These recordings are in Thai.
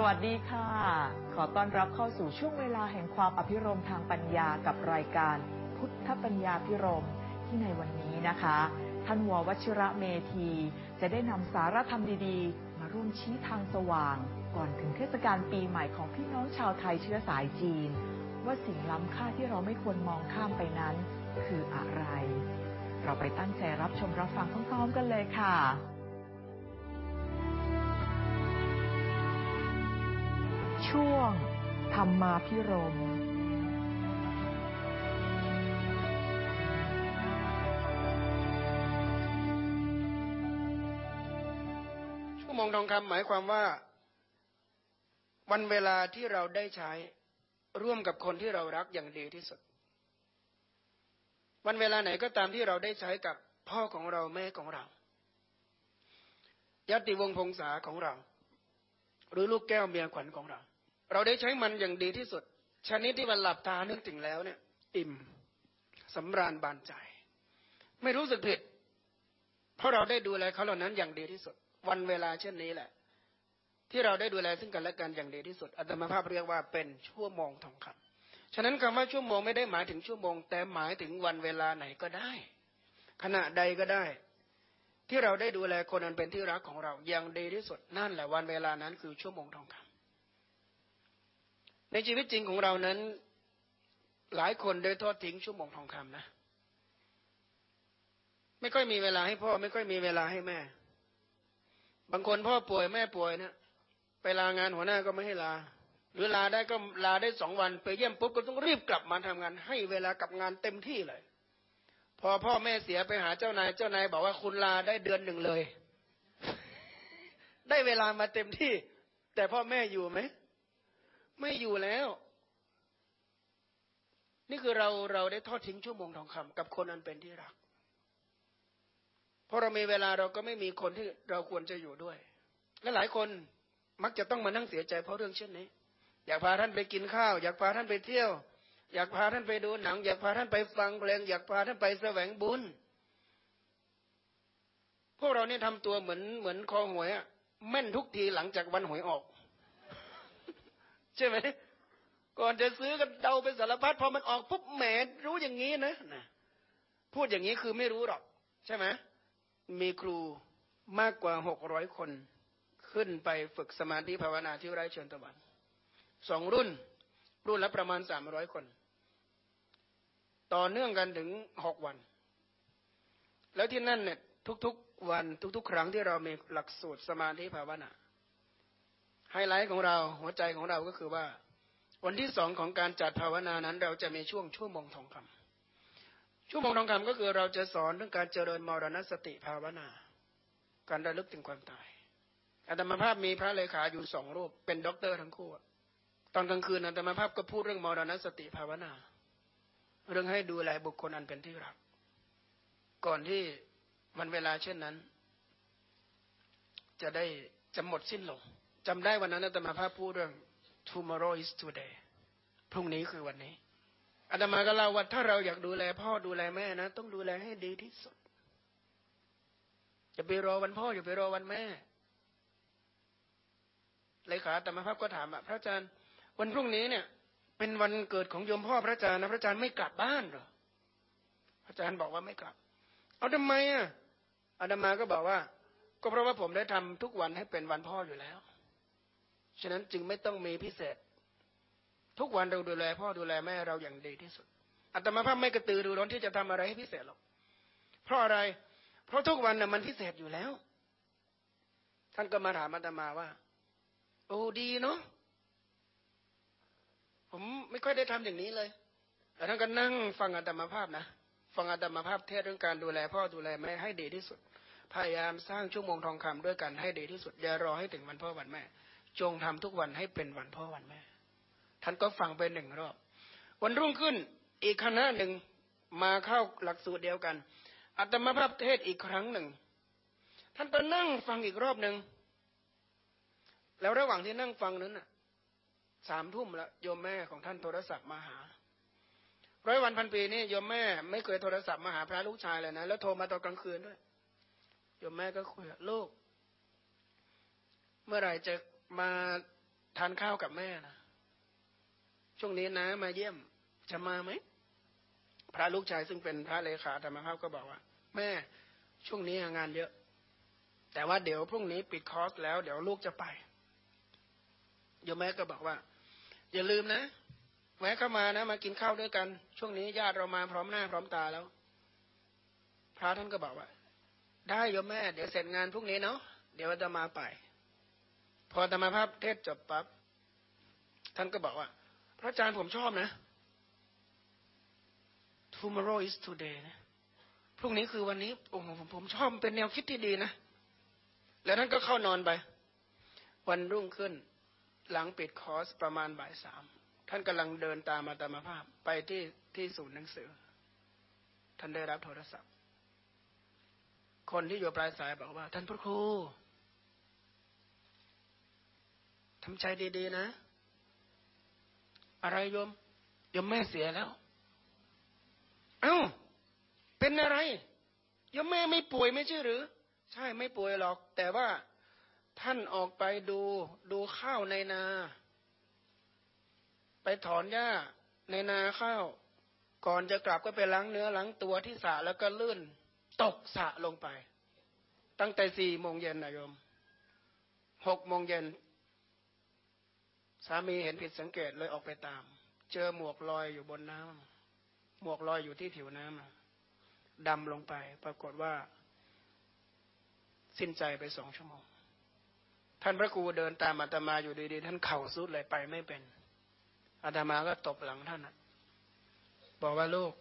สวัสดีค่ะ ขอต้อนรับเข้าสู่ช่วงเวลาแห่งความอภิรมทางปัญญากับรายการ พุทธปัญญาพิรมที่ในวันนี้นะคะ ท่านววชิระเมธี จะได้นำสารธรรมดีๆ มาร่วมชี้ทางสว่าง ก่อนถึงเทศกาลปีใหม่ของพี่น้องชาวไทยเชื้อสายจีน ว่าสิ่งล้ำค่าที่เราไม่ควรมองข้ามไปนั้น คืออะไร เราไปตั้งใจรับชมรับฟังพร้อมๆกันเลยค่ะ ช่วง ธรรมาพิรมชั่วโมงทองคำหมายความว่า วันเวลาที่เราได้ใช้ร่วมกับคนที่เรารักอย่างดีที่สุด วันเวลาไหนก็ตามที่เราได้ใช้กับพ่อของเราแม่ของเราญาติวงศ์พงษาของเรา หรือลูกแก้วเมียขวัญของเรา เราได้ใช้มันอย่างดีที่สุด ชนิดที่มันหลับตานึกถึงแล้วเนี่ย อิ่มสำราญบานใจ ไม่รู้สึกผิด เพราะเราได้ดูแลเขาเหล่านั้นอย่างดีที่สุด วันเวลาเช่นนี้แหละ ที่เราได้ดูแลซึ่งกันและกันอย่างดีที่สุดอัตมาภาพเรียกว่าเป็นชั่วโมงทองคำฉะนั้นคำว่าชั่วโมงไม่ได้หมายถึงชั่วโมง แต่หมายถึงวันเวลาไหนก็ได้ ขณะใดก็ได้ ที่เราได้ดูแลคนอันเป็นที่รักของเราอย่างดีที่สุดนั่นแหละวันเวลานั้นคือชั่วโมงทองคำ ในชีวิตจริงของเรานั้น หลายคนได้ทอดทิ้งชั่วโมงทองคำนะ ไม่ค่อยมีเวลาให้พ่อ ไม่ค่อยมีเวลาให้แม่ บางคนพ่อป่วยแม่ป่วยเนี่ยไปลางานหัวหน้าก็ไม่ให้ลา หรือลาได้ก็ลาได้สองวันไปเยี่ยมปุ๊บก็ต้องรีบกลับมาทำงาน ให้เวลากับงานเต็มที่เลย พอพ่อแม่เสียไปหาเจ้านายเจ้านายบอกว่าคุณลาได้เดือนหนึ่งเลย ได้เวลามาเต็มที่ แต่พ่อแม่อยู่ไหม ไม่อยู่แล้ว นี่คือเราเราได้ทอดทิ้งชั่วโมงทองคำกับคนอันเป็นที่รัก พอเรามีเวลาเราก็ไม่มีคนที่เราควรจะอยู่ด้วย และหลายคนมักจะต้องมานั่งเสียใจเพราะเรื่องเช่นนี้ อยากพาท่านไปกินข้าว อยากพาท่านไปเที่ยว อยากพาท่านไปดูหนัง อยากพาท่านไปฟังเพลง อยากพาท่านไปแสวงบุญพวกเราเนี่ยทำตัวเหมือนเหมือนคอหวยอะแม่นทุกทีหลังจากวันหวยออก ใช่ไหมก่อนจะซื้อกันเดาไปสารพัดพอมันออกปุ๊บแหมรู้อย่างนี้นะนะพูดอย่างนี้คือไม่รู้หรอก ใช่ไหมมีครูมากกว่าหกร้อยคนขึ้นไปฝึกสมาธิภาวนาที่ไร่เชิญตะวันสองรุ่น รุ่นละประมาณสามร้อยคน ต่อเนื่องกันถึงหกวัน แล้วที่นั่นเนี่ยทุกๆวันทุก ๆ ครั้งที่เรามีหลักสูตรสมาธิภาวนา ไฮไลท์ของเราหัวใจของเราก็คือว่า วันที่สองของการจัดภาวนานั้น เราจะมีช่วงชั่วโมงทองคำชั่วโมงทองคำก็คือเราจะสอนเรื่องการเจริญมรณสติภาวนา การระลึกถึงความตายอาตมาภาพมีพระเลขาอยู่สองรูปเป็นด็อกเตอร์ทั้งคู่ตอนกลางคืนอาตมาภาพก็พูดเรื่องมรณสติภาวนา เรื่องให้ดูแลบุคคลอันเป็นที่รัก ก่อนที่มันเวลาเช่นนั้น จะได้จะหมดสิ้นลง จำได้วันนั้นอาตมาภาพพูดเรื่อง tomorrow is today พรุ่งนี้คือวันนี้อาตมาก็เล่าว่าถ้าเราอยากดูแลพ่อดูแลแม่นะ ต้องดูแลให้ดีที่สุดอย่าไปรอวันพ่ออย่าไปรอวันแม่เลขาแต่มาภาพก็ถามอะพระอาจารย์ วันพรุ่งนี้เนี่ย เป็นวันเกิดของโยมพ่อพระอาจารย์นะพระอาจารย์ไม่กลับบ้านหรอพระอาจารย์บอกว่าไม่กลับ เอาทำไมอะอาดามาก็บอกว่า ก็เพราะว่าผมได้ทำทุกวันให้เป็นวันพ่ออยู่แล้ว ฉะนั้นจึงไม่ต้องมีพิเศษ ทุกวันเราดูแลพ่อดูแลแม่เราอย่างดีที่สุดอาตมาภาพไม่กระตือรือร้นที่จะทำอะไรให้พิเศษหรอกเพราะอะไร เพราะทุกวันน่ะมันพิเศษอยู่แล้ว ท่านก็มาถามอาตมาว่า โอ้ดีเนาะผมไม่ค่อยได้ทำอย่างนี้เลยแต่ท่านก็นั่งฟังอาตมาภาพนะฟังอาตมาภาพเทศเรื่องการดูแลพ่อดูแลแม่ให้ดีที่สุด พยายามสร้างชั่วโมงทองคำด้วยกันให้ดีที่สุดอย่ารอให้ถึงวันพ่อวันแม่ จงทำทุกวันให้เป็นวันพ่อวันแม่ ท่านก็ฟังไปหนึ่งรอบ วันรุ่งขึ้นอีกคณะหนึ่งมาเข้าหลักสูตรเดียวกันอาตมาภาพเทศอีกครั้งหนึ่ง ท่านก็นั่งฟังอีกรอบหนึ่งแล้วระหว่างที่นั่งฟังนั้นน่ะสามทุ่มแล้วโยมแม่ของท่านโทรศัพท์มาหาร้อยวันพันปีนี่โยมแม่ไม่เคยโทรศัพท์มาหาพระลูกชายเลยนะแล้วโทรมาตอนกลางคืนด้วยโยมแม่ก็คุยลูก เมื่อไหร่จะ มาทานข้าวกับแม่นะช่วงนี้นะมาเยี่ยมจะมาไหมพระลูกชายซึ่งเป็นพระเลขาธรรมภาพก็บอกว่า แม่ช่วงนี้งานเยอะ แต่ว่าเดี๋ยวพรุ่งนี้ปิดคอร์สแล้ว เดี๋ยวลูกจะไปโยมแม่ก็บอกว่า อย่าลืมนะแวะเข้ามานะ มากินข้าวด้วยกัน ช่วงนี้ญาติเรามาพร้อมหน้าพร้อมตาแล้ว พระท่านก็บอกว่า ได้โยมแม่ เดี๋ยวเสร็จงานพรุ่งนี้เนาะเดี๋ยวจะมาไป พอธรรมภาพเทศจบปั๊บท่านก็บอกว่า พระอาจารย์ผมชอบนะ tomorrow is today นะพรุ่งนี้คือวันนี้โอ้โหผมชอบเป็นแนวคิดที่ดีนะ แล้วท่านก็เข้านอนไป วันรุ่งขึ้น หลังปิดคอร์สประมาณบ่ายสามท่านกำลังเดินตามมาตามภาพไปที่ที่ศูนย์หนังสือ ท่านได้รับโทรศัพท์ คนที่อยู่ปลายสายบอกว่า ท่านพระครู ทำใจดีๆนะ อะไรโยมโยมแม่เสียแล้ว เอ้า เป็นอะไรโยมแม่ไม่ป่วยไม่ใช่หรือ ใช่ไม่ป่วยหรอก แต่ว่าท่านออกไปดูดูข้าวในนา ไปถอนหญ้าในนาข้าว ก่อนจะกลับก็ไปล้างเนื้อล้างตัวที่สระแล้วก็ลื่น ตกสระลงไป ตั้งแต่สี่โมงเย็นนะโยมหกโมงเย็น สามีเห็นผิดสังเกตเลยออกไปตาม เจอหมวกลอยอยู่บนน้ำหมวกลอยอยู่ที่ผิวน้ำดำลงไป ปรากฏว่า สิ้นใจไปสองชั่วโมง ท่านพระครูเดินตามอาตมาอยู่ดี ๆ ท่านเข่าสุดเลยไปไม่เป็นอาตมาก็ตบหลังท่านบอกว่าลูก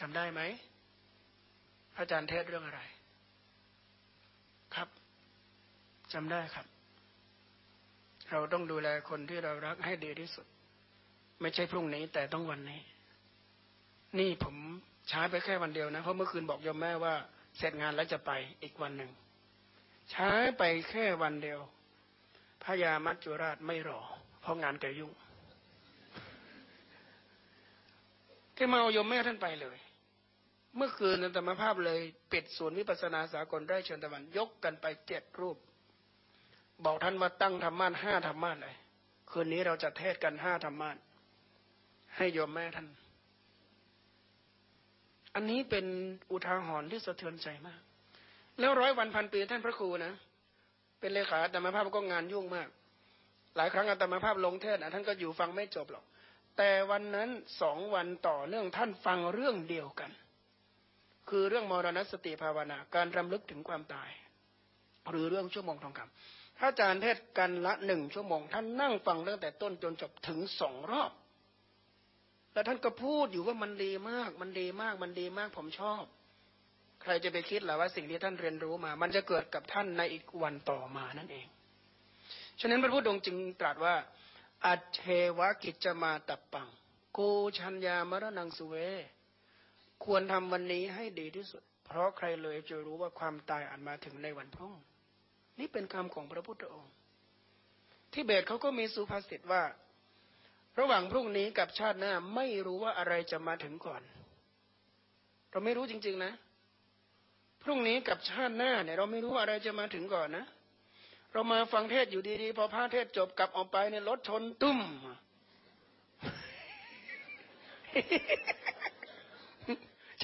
จำได้ไหมพระอาจารย์เทศเรื่องอะไร ครับจำได้ครับ เราต้องดูแลคนที่เรารักให้ดีที่สุด ไม่ใช่พรุ่งนี้แต่ต้องวันนี้ นี่ผมใช้ไปแค่วันเดียวนะ เพราะเมื่อคืนบอกยมแม่ว่า เสร็จงานแล้วจะไปอีกวันหนึ่งใช้ไปแค่วันเดียวพระยามัจจุราชไม่รอ เพราะงานแกยุ่งแกมาเอายมแม่ท่านไปเลย เมื่อคืนธรรมภาพเลย ปิดศูนย์วิปัสนาสากลไร่เชิญตะวันยกกันไปเจ็ดรูป บอกท่านว่าตั้งธรรมะห้าธรรมะเลยคืนนี้เราจะเทศกันห้าธรรมะให้โยมแม่ท่าน อันนี้เป็นอุทาหรณ์ที่สะเทือนใจมาก แล้วร้อยวันพันปีท่านพระครูนะเป็นเลขาอาตมภาพก็งานยุ่งมาก หลายครั้งอาตมาภาพลงเทศนะท่านก็อยู่ฟังไม่จบหรอก แต่วันนั้นสองวันต่อเนื่องท่านฟังเรื่องเดียวกัน คือเรื่องมรณสติภาวนา การรำลึกถึงความตาย หรือเรื่องชั่วโมงทองคำ พระอาจารย์เทศกันละหนึ่งชั่วโมง ท่านนั่งฟังตั้งแต่ต้นจนจบถึงสองรอบ แล้วท่านก็พูดอยู่ว่ามันดีมาก มันดีมาก มันดีมากผมชอบ ใครจะไปคิดล่ะว่าสิ่งที่ท่านเรียนรู้มา มันจะเกิดกับท่านในอีกวันต่อมานั่นเอง ฉะนั้นพระพุทธองค์จึงตรัสว่า อัจเทวกิจมาตับปัง โกชัญญามรณังสุเว ควรทำวันนี้ให้ดีที่สุด เพราะใครเลยจะรู้ว่าความตายอาจมาถึงในวันพรุ่งนี่ นี่เป็นคำของพระพุทธองค์ ที่เบตเขาก็มีสุภาษิตว่า ระหว่างพรุ่งนี้กับชาติหน้าไม่รู้ว่าอะไรจะมาถึงก่อน เราไม่รู้จริง ๆนะ พรุ่งนี้กับชาติหน้าเนี่ย เราไม่รู้ว่าอะไรจะมาถึงก่อนนะ เรามาฟังเทศอยู่ดีๆพอพระเทศจบกลับออกไปเนี่ยรถชนตุ้ม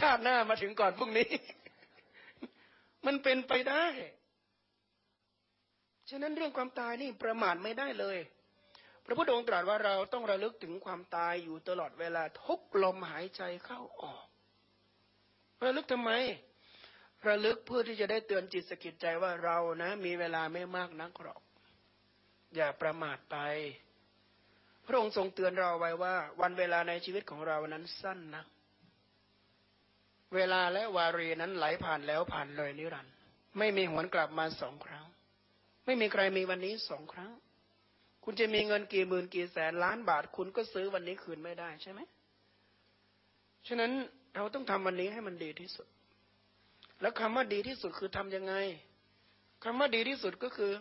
ชาติหน้ามาถึงก่อนพรุ่งนี้ มันเป็นไปได้ ฉะนั้นเรื่องความตายนี่ประมาทไม่ได้เลย พระพุทธองค์ตรัสว่าเราต้องระลึกถึงความตายอยู่ตลอดเวลาทุกลมหายใจเข้าออก ระลึกทำไม ระลึกเพื่อที่จะได้เตือนจิตสกิดใจว่าเรานะ มีเวลาไม่มากนักหรอก อย่าประมาทไป พระองค์ทรงเตือนเราไว้ว่า วันเวลาในชีวิตของเรานั้นสั้นนะเวลาและวารีนั้นไหลผ่านแล้วผ่านเลยนิรันดร์ไม่มีหวนกลับมาสองครั้ง ไม่มีใครมีวันนี้สองครั้ง คุณจะมีเงินกี่หมื่นกี่แสนล้านบาท คุณก็ซื้อวันนี้คืนไม่ได้ใช่ไหมฉะนั้นเราต้องทำวันนี้ให้มันดีที่สุด แล้วคำว่าดีที่สุดคือทํำยังไงคำว่าดีที่สุดก็คือ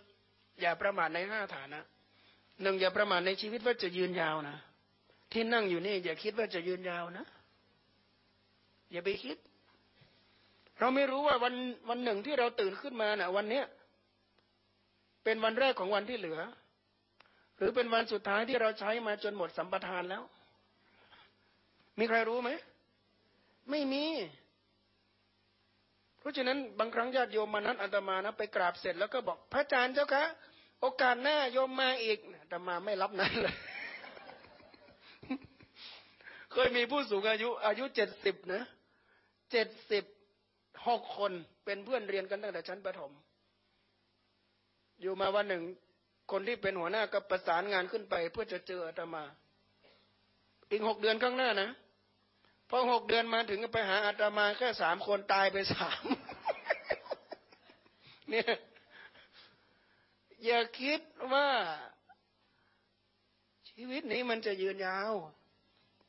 อย่าประมาทในห้าฐานะหนึ่งอย่าประมาทในชีวิตว่าจะยืนยาวนะที่นั่งอยู่นี่ อย่าคิดว่าจะยืนยาวนะ อย่าไปคิด เราไม่รู้ว่าวันวันหนึ่งที่เราตื่นขึ้นมานะ่ะ วันเนี้ย เป็นวันแรกของวันที่เหลือ หรือเป็นวันสุดท้ายที่เราใช้มาจนหมดสัมปทานแล้ว มีใครรู้ไหม ไม่มี เพราะฉะนั้นบางครั้งญาติโยมมานัดอาตมานะไปกราบเสร็จแล้วก็บอกพระอาจารย์เจ้าคะ โอกาสหน้าโยมมาอีกอาตมาไม่รับนั้นเลยเคยมีผู้สูงอายุ อายุเจ็ดสิบนะเจ็ดสิบหกคนเป็นเพื่อนเรียนกันตั้งแต่ชั้นประถม อยู่มาวันหนึ่ง คนที่เป็นหัวหน้าก็ประสานงานขึ้นไป เพื่อจะเจออาตมา อีกหกเดือนข้างหน้านะพอหกเดือนมาถึงไปหาอาตมาแค่สามคนตายไปสามเนี่ยอย่าคิดว่าชีวิตนี้มันจะยืนยาว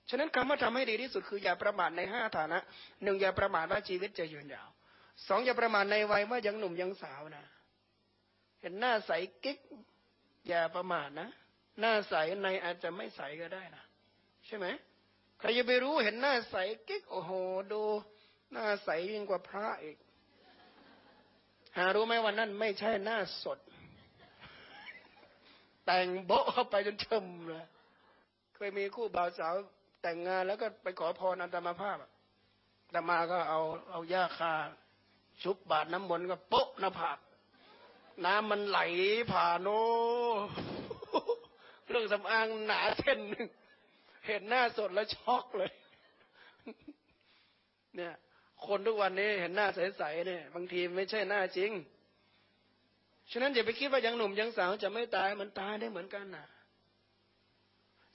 ฉะนั้นคำว่าทำให้ดีที่สุดคืออย่าประมาทในห้าฐานะหนึ่งอย่าประมาทว่าชีวิตจะยืนยาวสองอย่าประมาทในวัยว่ายังหนุ่มยังสาวนะ เห็นหน้าใสกิ๊กอย่าประมาทนะ หน้าใสในอาจจะไม่ใสก็ได้นะใช่ไหมใครจะไปรู้เห็นหน้าใสกิ๊กโอ้โหดูหน้าใสยิ่งกว่าพระอีก หารู้ไหมวันนั้นไม่ใช่หน้าสด แต่งโบเข้าไปจนเชิมเลยเคยมีคู่บ่าวสาวแต่งงานแล้วก็ไปขอพรอันตมาภาพอัตมาก็เอาเอาย่าคาชุบบาดน้ำมนต์ก็โป๊ะหน้าผาก น้ำมันไหลผ่านโนเครื่องสำอางหนาเส้นหนึ่งเห็นหน้าสดแล้วช็อกเลย เนี่ย คนทุกวันนี้เห็นหน้าใสๆเนี่ย บางทีไม่ใช่หน้าจริง ฉะนั้นอย่าไปคิดว่ายังหนุ่มยังสาวจะไม่ตายมันตายได้เหมือนกันนะ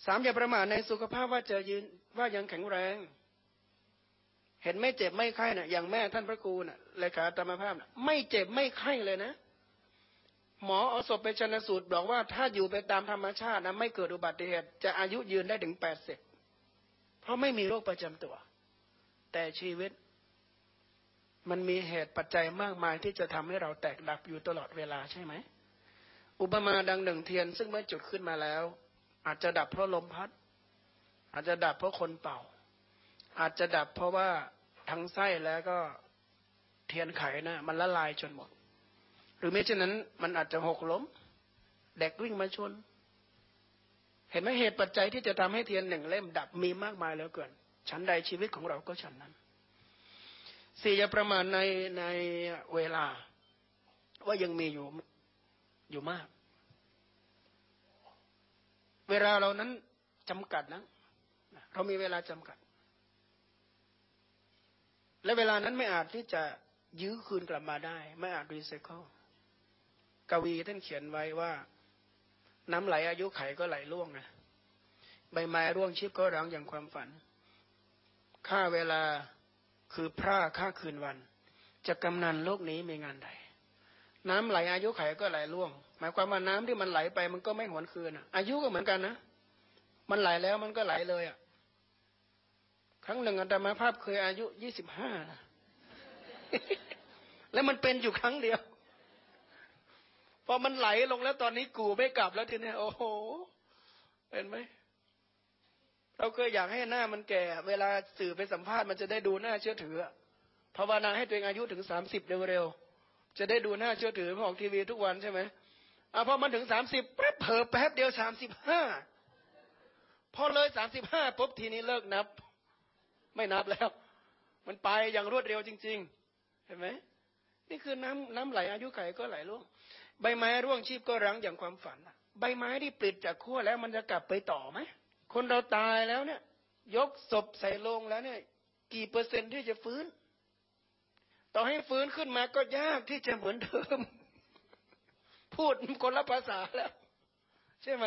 สามอย่าประมาทในสุขภาพว่าจะยืนว่ายังแข็งแรง เห็นไม่เจ็บไม่ไข้นะ่ะ อย่างแม่ท่านพระครูนะ่ะเลขาธรรมภาพนะ่ะ ไม่เจ็บไม่ไข้เลยนะ หมอเอาศพไปชนสูตรบอกว่าถ้าอยู่ไปตามธรรมชาตินะไม่เกิดอุบัติเหตุ จะอายุยืนได้ถึงแปดสิบเพราะไม่มีโรคประจำตัว แต่ชีวิต มันมีเหตุปัจจัยมากมายที่จะทำให้เราแตกดับอยู่ตลอดเวลาใช่ไหม อุปมาดังหนึ่งเทียน ซึ่งเมื่อจุดขึ้นมาแล้ว อาจจะดับเพราะลมพัด อาจจะดับเพราะคนเป่า อาจจะดับเพราะว่าทั้งไส้แล้วก็เทียนไขนะมันละลายจนหมด หรือไม่เช่นนั้น มันอาจจะหกล้มเด็กวิ่งมาชน เห็นไหมเหตุปัจจัยที่จะทำให้เทียนหนึ่งเล่มดับมีมากมายเหลือเกินชั้นใดชีวิตของเราก็ชั้นนั้นสี่อย่าประมาณในในเวลา ว่ายังมีอยู่อยู่มาก เวลาเรานั้นจำกัดนะเรามีเวลาจำกัด และเวลานั้นไม่อาจที่จะยื้อคืนกลับมาได้ ไม่อาจรีไซเคิล กวีท่านเขียนไว้ว่า น้ำไหลอายุไขก็ไหลล่วงนะใบไม้ร่วงชีพก็ร้องอย่างความฝันค่าเวลาคือพระค่าคืนวัน จะกำนันโลกนี้มีงานใด น้ำไหลอายุไขก็ไหลล่วง หมายความว่าน้ำที่มันไหลไปมันก็ไม่หวนคืนอายุก็เหมือนกันนะมันไหลแล้วมันก็ไหลเลยอะ ครั้งหนึ่งอาตมาภาพเคยอายุยี่สิบห้าแล้วมันเป็นอยู่ครั้งเดียว พอมันไหลลงแล้วตอนนี้กูไม่กลับแล้วทีนี้โอ้โหเป็นไหมเราเคยอยากให้หน้ามันแก่ เวลาสื่อไปสัมภาษณ์มันจะได้ดูหน้าเชื่อถือภาวนาให้ตัวเองอายุถึงสามสิบเร็วๆจะได้ดูหน้าเชื่อถือออกทีวีทุกวันใช่ไหมอะพอมันถึงสามสิบแป๊บเผลอแป๊บเดียวสามสิบห้าพอเลยสามสิบห้าปุ๊บทีนี้เลิกนับ ไม่นับแล้ว มันไปอย่างรวดเร็วจริง ๆ เห็นไหมนี่คือน้ำน้ำไหลอายุไขก็ไหลล่วง ใบไม้ร่วงชีพก็รั้งอย่างความฝันใบไม้ที่ปลิดจากขั้วแล้วมันจะกลับไปต่อไหมคนเราตายแล้วเนี่ย ยกศพใส่ลงแล้วเนี่ย กี่เปอร์เซ็นต์ที่จะฟื้น ต่อให้ฟื้นขึ้นมาก็ยากที่จะเหมือนเดิม พูดคนละภาษาแล้ว ใช่ไหม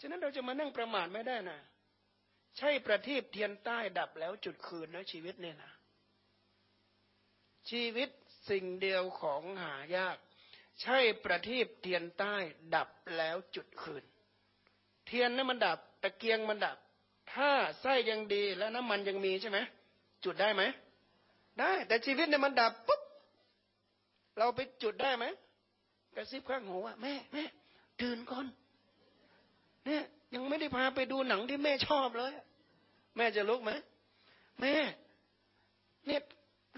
ฉะนั้นเราจะมานั่งประมาทไม่ได้นะใช่ประทีปเทียนใต้ดับแล้วจุดคืนนะชีวิตเนี่ยนะชีวิต สิ่งเดียวของหายาก ใช่ประทีปเทียนใต้ดับแล้วจุดคืน เทียนนั้นมันดับตะเกียงมันดับ ถ้าไส้ยังดีแล้วน้ำมันยังมีใช่ไหมจุดได้ไหมได้ แต่ชีวิตเนี่ยมันดับปุ๊บเราไปจุดได้ไหมกระซิบข้างหูว่าแม่แม่ตื่นก่อนเนี่ยยังไม่ได้พาไปดูหนังที่แม่ชอบเลย แม่จะลุกไหมแม่เนี่ย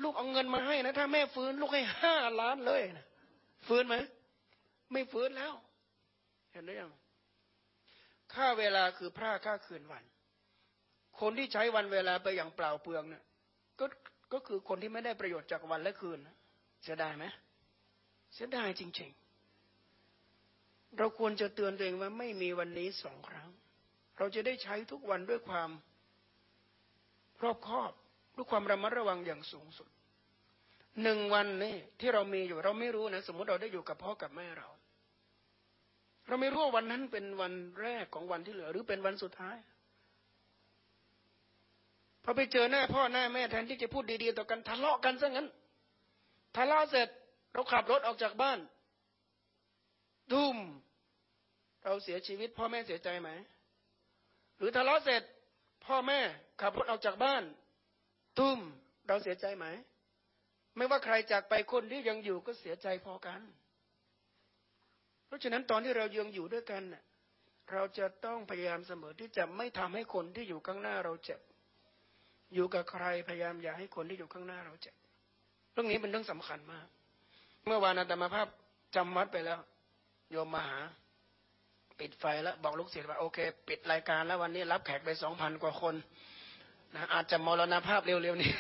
ลูกเอาเงินมาให้นะถ้าแม่ฟื้น ลูกให้ห้าล้านเลยนะฟื้นไหมไม่ฟื้นแล้ว เห็นหรือยังค่าเวลาคือพร่าค่าคืนวัน คนที่ใช้วันเวลาไปอย่างเปล่าเปลืองเนี่ยก็ก็คือคนที่ไม่ได้ประโยชน์จากวันและคืนเสียดายไหมเสียดายจริง ๆ เราควรจะเตือนตัวเองว่าไม่มีวันนี้สองครั้ง เราจะได้ใช้ทุกวันด้วยความรอบคอบ ด้วยความระมัดระวังอย่างสูงสุดหนึ่งวันนี่ที่เรามีอยู่เราไม่รู้นะ สมมติเราได้อยู่กับพ่อกับแม่เรา เราไม่รู้ว่าวันนั้นเป็นวันแรกของวันที่เหลือ หรือเป็นวันสุดท้ายพอไปเจอหน้าพ่อหน้าแม่แทนที่จะพูดดีๆต่อกันทะเลาะกันซะงั้นทะเลาะเสร็จ เราขับรถออกจากบ้านดุมเราเสียชีวิต พ่อแม่เสียใจไหม หรือทะเลาะเสร็จ พ่อแม่ขับรถออกจากบ้าน ตุ้มเราเสียใจไหม ไม่ว่าใครจากไปคนที่ยังอยู่ก็เสียใจพอกัน เพราะฉะนั้นตอนที่เรายังอยู่ด้วยกันเราจะต้องพยายามเสมอที่จะไม่ทำให้คนที่อยู่ข้างหน้าเราเจ็บ อยู่กับใครพยายามอย่าให้คนที่อยู่ข้างหน้าเราเจ็บ เรื่องนี้เป็นเรื่องสำคัญมาก เมื่อวานอาตมาภาพจำวัดไปแล้ว โยมมาหา ปิดไฟแล้วบอกลูกศิษย์ว่าโอเค ปิดรายการแล้ววันนี้รับแขกไปสองพันกว่าคน นะอาจจะมรณภาพเร็วๆนี้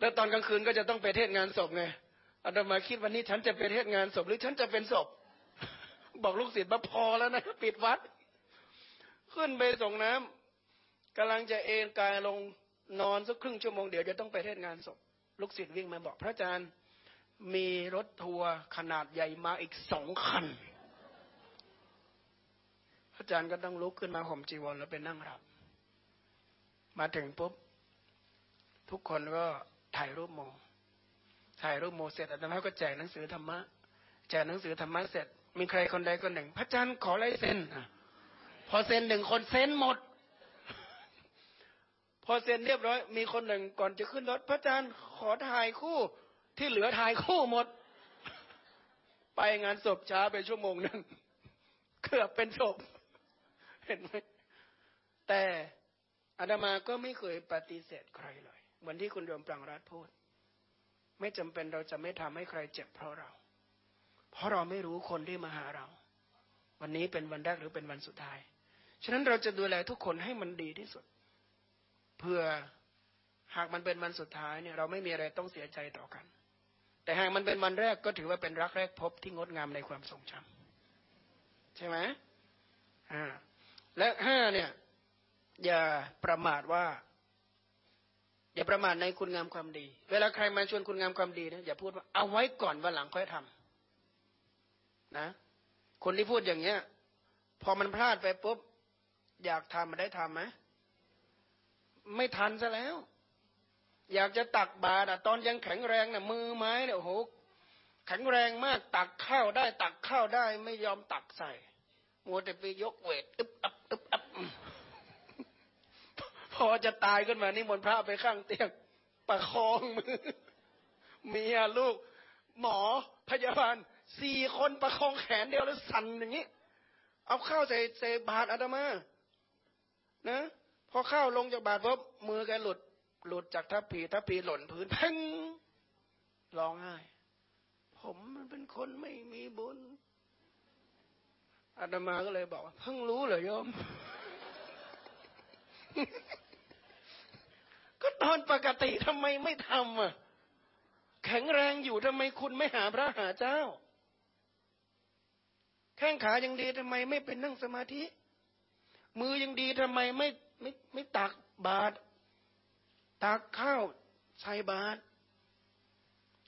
แล้วตอนกลางคืนก็จะต้องไปเทศงานศพไงอาตมาคิดวันนี้ฉันจะไปเทศงานศพหรือฉันจะเป็นศพ บอกลูกศิษย์ว่าพอแล้วนะปิดวัด ขึ้นไปส่งน้ำกำลังจะเอนกายลงนอนสักครึ่งชั่วโมงเดี๋ยวจะต้องไปเทศงานศพ ลูกศิษย์วิ่งมาบอกพระอาจารย์มีรถทัวร์ขนาดใหญ่มาอีกสองคันพระอาจารย์ก็ต้องลุกขึ้นมาห่มจีวรแล้วไปนั่งรับ มาถึงปุ๊บ ทุกคนก็ถ่ายรูปโมถ่ายรูปโมเสร็จอาตมาก็แจกหนังสือธรรมะแจกหนังสือธรรมะเสร็จ มีใครคนใดคนหนึ่ง พระอาจารย์ขอลายเซ็นพอเซ็นหนึ่งคนเซ็นหมด พอเซ็นเรียบร้อย มีคนหนึ่งก่อนจะขึ้นรถพระอาจารย์ขอถ่ายคู่ ที่เหลือถ่ายคู่หมด ไปงานศพช้าไปชั่วโมงหนึ่งเกือบเป็นศพเห็นไหมแต่ อาดามาก็ไม่เคยปฏิเสธใครเลย เหมือนที่คุณโยมปรางรัฐพูด ไม่จำเป็นเราจะไม่ทำให้ใครเจ็บเพราะเรา เพราะเราไม่รู้คนที่มาหาเรา วันนี้เป็นวันแรกหรือเป็นวันสุดท้าย ฉะนั้นเราจะดูแลทุกคนให้มันดีที่สุด เพื่อหากมันเป็นวันสุดท้ายเนี่ยเราไม่มีอะไรต้องเสียใจต่อกัน แต่หากมันเป็นวันแรกก็ถือว่าเป็นรักแรกพบที่งดงามในความทรงจำใช่ไหมอ่าและห้าเนี่ย อย่าประมาทว่า อย่าประมาทในคุณงามความดี เวลาใครมาชวนคุณงามความดีนะอย่าพูดว่าเอาไว้ก่อนวันหลังค่อยทำนะ คนที่พูดอย่างเงี้ย พอมันพลาดไปปุ๊บอยากทำมันได้ทำไหมไม่ทันซะแล้ว อยากจะตักบาตรตอนยังแข็งแรงนะ่ะ มือไม้เนี่ยโอ้โหแข็งแรงมากตักข้าวได้ ตักข้าวได้ไม่ยอมตักใส่ มัวแต่ไปยกเวท อึบอับอึบอับ อจะตายขึ้นมานี่มนพระไปข้างเตียงประคองมือเมียลูก หมอพยาบาลสี่คนประคองแขนเดียวแล้วสั่นอย่างนี้ เอาข้าวใส่ใส่บาตรอาตมา นะพอข้าวลงจากบาตรปุ๊บมือแกหลุด หลุดจากทัพพีทัพพีหล่นพื้นพังร้องไห้ผมมันเป็นคนไม่มีบุญอาตมาก็เลยบอกว่าเพิ่งรู้เหรอโยม ก็ตอนปกติทำไมไม่ทำอะ แข็งแรงอยู่ทำไมคุณไม่หาพระหาเจ้า แข้งขายังดีทำไมไม่เป็นนั่งสมาธิ มือยังดีทำไมไม่ไม่ไม่ตักบาตรตักข้าวใส่บาตร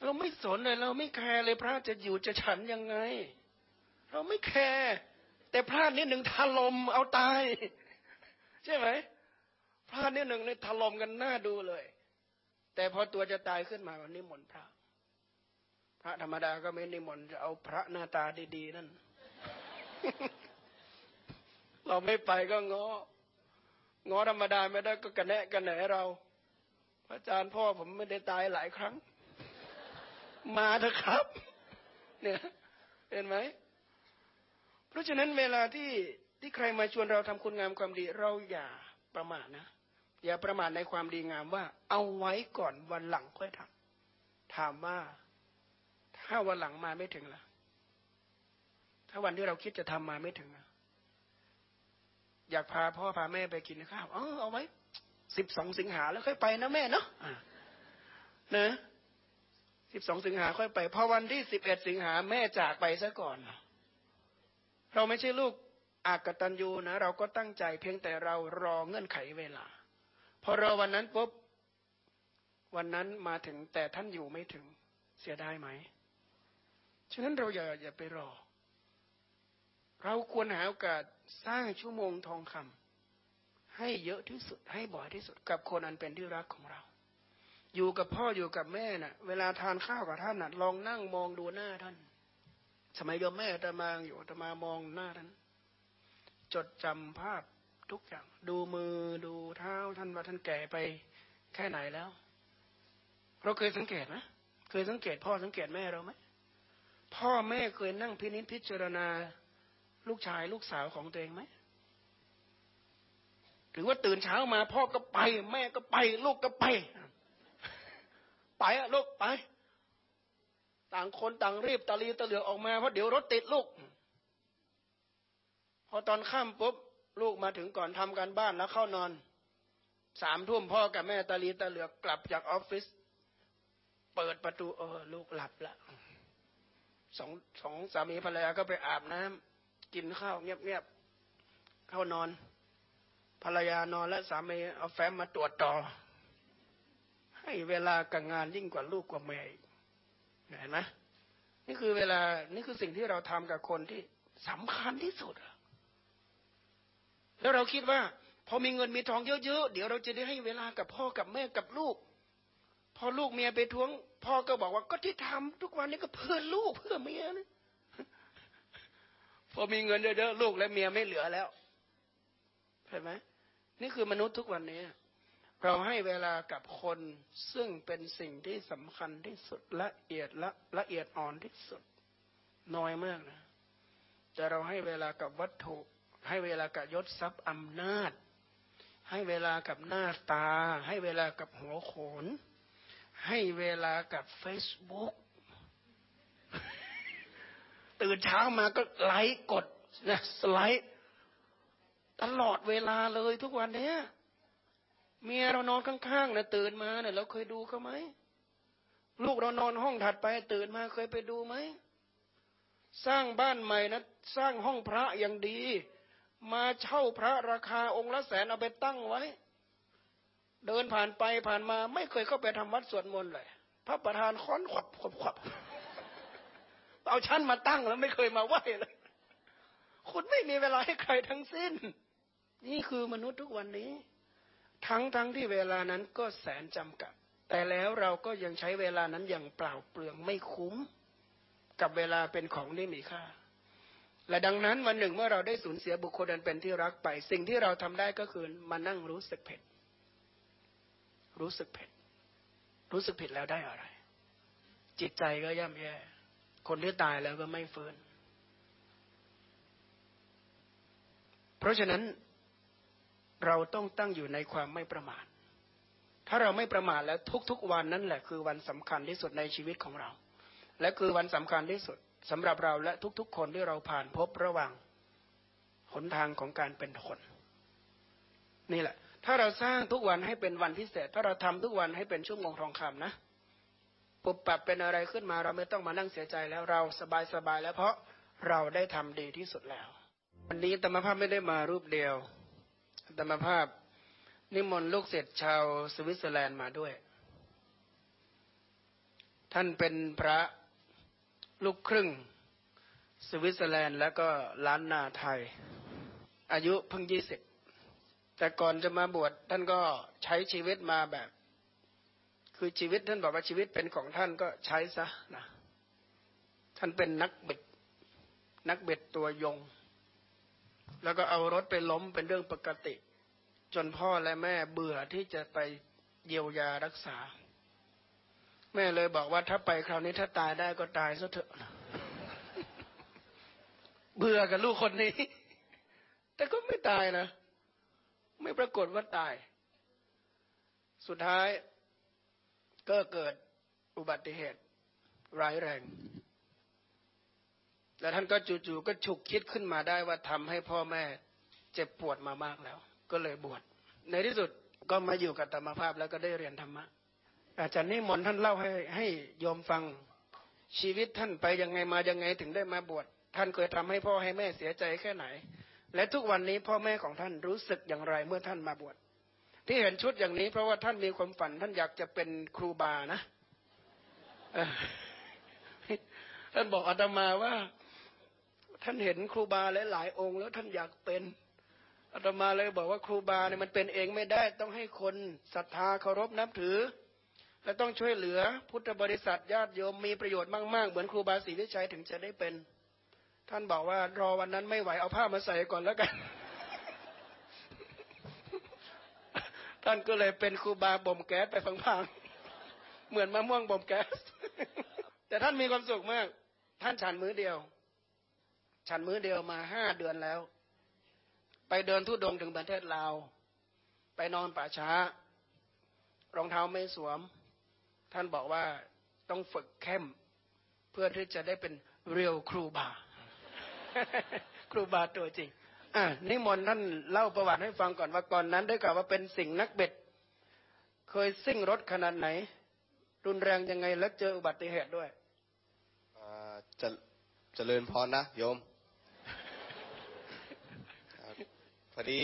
เราไม่สนเลย เราไม่แคร์เลยพระจะอยู่จะฉันยังไง เราไม่แคร์แต่พลาดนิดหนึ่งถล่มเอาตาย ใช่ไหม พระนี่หนึ่งในถล่มกันหน้าดูเลย แต่พอตัวจะตายขึ้นมาวันนี้มนพระ พระธรรมดาก็ไม่นิมนต์จะเอาพระหน้าตาดีๆนั่น เราไม่ไปก็ง้อ ง้อธรรมดาไม่ได้ก็กระแนะกระแหนเรา พระอาจารย์พ่อผมไม่ได้ตายหลายครั้ง มาเถอะครับ เนี่ยเห็นไหม เพราะฉะนั้นเวลาที่ที่ใครมาชวนเราทำคุณงามความดี เราอย่าประมาทนะ อย่าประมาทในความดีงามว่า เอาไว้ก่อนวันหลังค่อยทำถามว่า ถ้าวันหลังมาไม่ถึงล่ะ ถ้าวันที่เราคิดจะทำมาไม่ถึงนะอยากพาพ่อพาแม่ไปกินข้าว เออเอาไว้สิบสองสิงหาแล้วค่อยไปนะแม่เนาะนะสิบสองสิงหาค่อยไป พอวันที่สิบเอ็ดสิงหาแม่จากไปซะก่อน เราไม่ใช่ลูกอากตันยูนะ เราก็ตั้งใจเพียงแต่เรารอเงื่อนไขเวลา พอรอวันนั้นปุ๊บวันนั้นมาถึงแต่ท่านอยู่ไม่ถึงเสียดายไหม ฉะนั้นเราอย่าอย่าไปรอ เราควรหาโอกาสสร้างชั่วโมงทองคำให้เยอะที่สุดให้บ่อยที่สุดกับคนอันเป็นที่รักของเรา อยู่กับพ่ออยู่กับแม่น่ะ เวลาทานข้าวกับท่านน่ะ ลองนั่งมองดูหน้าท่าน สมัยโยมแม่ตมาอยู่ตมามองหน้าท่านจดจำภาพ ทุกอย่าง ดูมือดูเท้าท่านว่าท่านแก่ไปแค่ไหนแล้ว เราเคยสังเกตไหมเคยสังเกตพ่อสังเกตแม่เราไหมพ่อแม่เคยนั่งพินิจพิจารณาลูกชายลูกสาวของตัวเองไหมหรือว่าตื่นเช้ามาพ่อก็ไป แม่ก็ไป ลูกก็ไป ไปอะลูกไป ต่างคนต่างรีบตะลีตะเหลือออกมาเพราะเดี๋ยวรถติดลูก พอตอนค่ำปุ๊บ ลูกมาถึงก่อนทำการบ้านแล้วเข้านอนสามทุ่มพ่อกับแม่ตะลีตะเหลือกลับจากออฟฟิศเปิดประตูเออลูกหลับละสองสองสามีภรรยาก็ไปอาบน้ำกินข้าวเงียบๆเข้านอน ภรรยานอนและสามีเอาแฟ้มมาตรวจต่อ ให้เวลากับงานยิ่งกว่าลูกกว่าแม่เห็นไหมนี่คือเวลานี่คือสิ่งที่เราทำกับคนที่สำคัญที่สุด แล้วเราคิดว่า พอมีเงินมีทองเยอะๆเดี๋ยวเราจะได้ให้เวลากับพ่อกับแม่กับลูก พอลูกเมียไปทวง พ่อก็บอกว่าก็ที่ทำทุกวันนี้ก็เพื่อลูกเพื่อเมียนะพอมีเงินเยอะๆลูกและเมียไม่เหลือแล้วเห็นไหมนี่คือมนุษย์ทุกวันนี้เราให้เวลากับคนซึ่งเป็นสิ่งที่สำคัญที่สุดละเอียดละละเอียดอ่อนที่สุดน้อยมากนะ แต่เราให้เวลากับวัตถุ ให้เวลากับยศทรัพย์อำนาจ ให้เวลากับหน้าตา ให้เวลากับหัวโขน ให้เวลากับเฟซบุ๊กตื่นเช้ามาก็ไลค์กดนะสไลด์ตลอดเวลาเลยทุกวันเนี้ยเมียเรานอนข้างๆนะตื่นมาเนี่ยเราเคยดูเขาไหมลูกเรานอนห้องถัดไปตื่นมาเคยไปดูไหมสร้างบ้านใหม่นะสร้างห้องพระอย่างดี มาเช่าพระราคาองค์ละแสนเอาไปตั้งไว้ เดินผ่านไปผ่านมาไม่เคยเข้าไปทำวัดสวดมนต์เลย พระประธานค้อนขวับขวับขวับเอาชั้นมาตั้งแล้วไม่เคยมาไหว้เลย คุณไม่มีเวลาให้ใครทั้งสิ้น นี่คือมนุษย์ทุกวันนี้ ทั้งทั้งที่เวลานั้นก็แสนจำกัด แต่แล้วเราก็ยังใช้เวลานั้นอย่างเปล่าเปลืองไม่คุ้ม กับเวลาเป็นของที่มีค่า และดังนั้นวันหนึ่งเมื่อเราได้สูญเสียบุคคลอันเป็นที่รักไป สิ่งที่เราทำได้ก็คือมานั่งรู้สึกเผ็ด รู้สึกเผิดรู้สึกผิดแล้วได้อะไร จิตใจก็ย่ำแย่ คนที่ตายแล้วก็ไม่ฟื้น เพราะฉะนั้นเราต้องตั้งอยู่ในความไม่ประมาท ถ้าเราไม่ประมาทแล้วทุกๆวันนั้นแหละคือวันสำคัญที่สุดในชีวิตของเรา และคือวันสำคัญที่สุด สำหรับเราและทุกๆ คนที่เราผ่านพบระหว่างหนทางของการเป็นคน นี่แหละ ถ้าเราสร้างทุกวันให้เป็นวันพิเศษ ถ้าเราทำทุกวันให้เป็นชั่วโมงทองคำนะปุบปับเป็นอะไรขึ้นมาเราไม่ต้องมานั่งเสียใจแล้วเราสบายสบายแล้วเพราะเราได้ทำดีที่สุดแล้ว วันนี้อาตมภาพไม่ได้มารูปเดียวอาตมภาพนิมนต์ลูกศิษย์ชาวสวิตเซอร์แลนด์มาด้วย ท่านเป็นพระ ลูกครึ่ง สวิตเซอร์แลนด์ แล้วก็ล้านนาไทย อายุเพิ่งยี่สิบแต่ก่อนจะมาบวชท่านก็ใช้ชีวิตมาแบบ คือชีวิตท่านบอกว่าชีวิตเป็นของท่านก็ใช้ซะนะท่านเป็นนักเบ็ดนักเบ็ดตัวยง แล้วก็เอารถไปล้มเป็นเรื่องปกติ จนพ่อและแม่เบื่อที่จะไปเยียวยารักษา แม่เลยบอกว่าถ้าไปคราวนี้ถ้าตายได้ก็ตายซะเถอะ เบื่อกับลูกคนนี้ แต่ก็ไม่ตายนะ ไม่ปรากฏว่าตาย สุดท้ายก็เกิดอุบัติเหตุ ร้ายแรง แล้วท่านก็จู่ๆก็ฉุกคิดขึ้นมาได้ว่าทำให้พ่อแม่เจ็บปวดมามากแล้ว ก็เลยบวช ในที่สุดก็มาอยู่กับธรรมภาพแล้วก็ได้เรียนธรรมะ อาจารย์นิมนต์ท่านเล่าให้ให้โยมฟังชีวิตท่านไปยังไงมายังไงถึงได้มาบวชท่านเคยทำให้พ่อให้แม่เสียใจแค่ไหน และทุกวันนี้พ่อแม่ของท่านรู้สึกอย่างไรเมื่อท่านมาบวชที่เห็นชุดอย่างนี้เพราะว่าท่านมีความฝัน ท่านอยากจะเป็นครูบานะท่านบอกอาตมาว่า ท่านเห็นครูบาหลายๆองค์ แล้วท่านอยากเป็นอาตมาเลยบอกว่าครูบาเนี่ยมันเป็นเองไม่ได้ ต้องให้คนศรัทธาเคารพนับถือ และต้องช่วยเหลือพุทธบริษัทญาติโยมมีประโยชน์มากๆ เหมือนครูบาศรีวิชัยถึงจะได้เป็น ท่านบอกว่ารอวันนั้นไม่ไหวเอาผ้ามาใส่ก่อนแล้วกัน ท่านก็เลยเป็นครูบาบ่มแก๊สไปพังๆเหมือนมะม่วงบ่มแก๊ส แต่ท่านมีความสุขมาก ท่านฉันมื้อเดียว ฉันมื้อเดียวมาห้าเดือนแล้ว ไปเดินทุดงถึงประเทศลาว ไปนอนป่าช้า รองเท้าไม่สวม ท่านบอกว่าต้องฝึกเข้ม เพื่อที่จะได้เป็นเรียวครูบา ครูบาตัวจริงอะนิมนต์ท่านเล่าประวัติให้ฟังก่อนว่าก่อนนั้นได้กล่าวว่าเป็นสิ่งนักเบ็ด เคยซิ่งรถขนาดไหน รุนแรงยังไงและเจออุบัติเหตุด้วยจะเจริญพรนะโยมพอดี